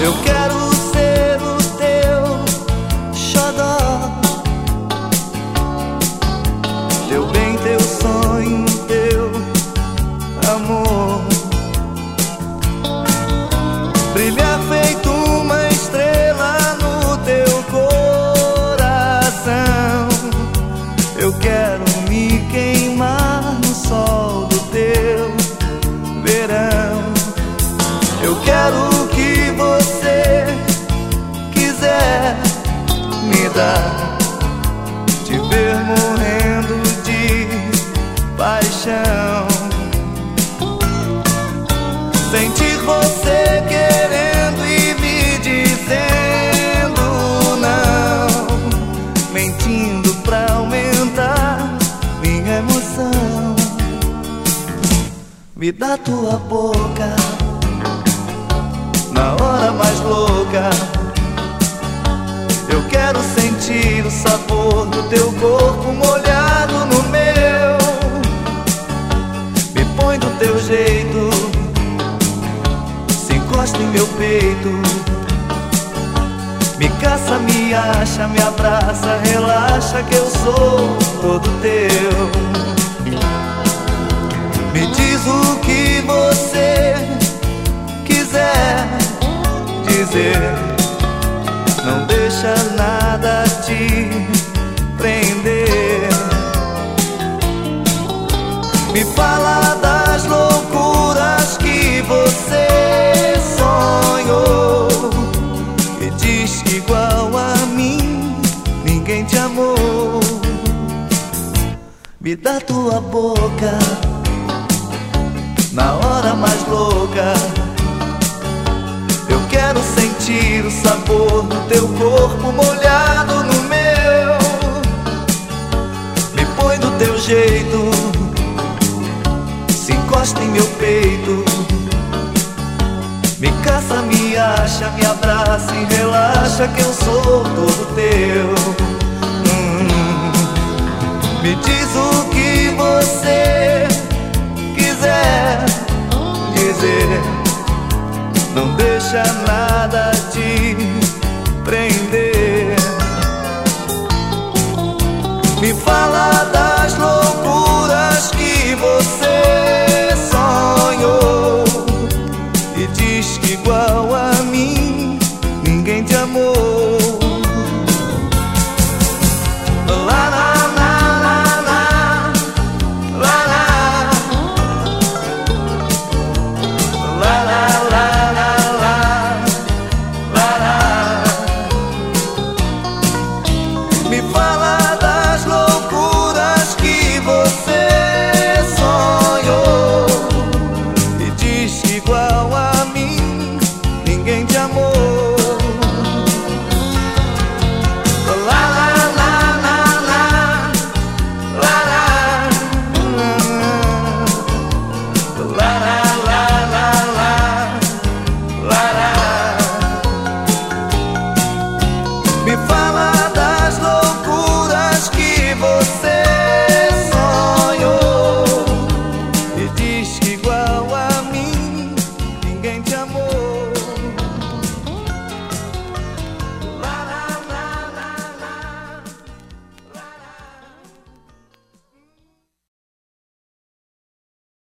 Eu quero Me dá tua boca Na hora mais louca eu quero sentir o sabor do teu corpo molhado no meu. Me põe do teu jeito, se encosta em meu peito. Me caça, me acha, me abraça, relaxa que eu sou todo teu. Dizer não deixa nada te prender. Me fala das loucuras que você sonhou. E diz que igual a mim ninguém te amou. Me dá tua boca na hora mais louca sentir o sabor do teu corpo molhado no meu. Me põe do teu jeito, se encosta em meu peito. Me caça, me acha, me abraça e relaxa que eu sou todo teu. Hum, me diz o que você quiser dizer não deixa nada te prender. risky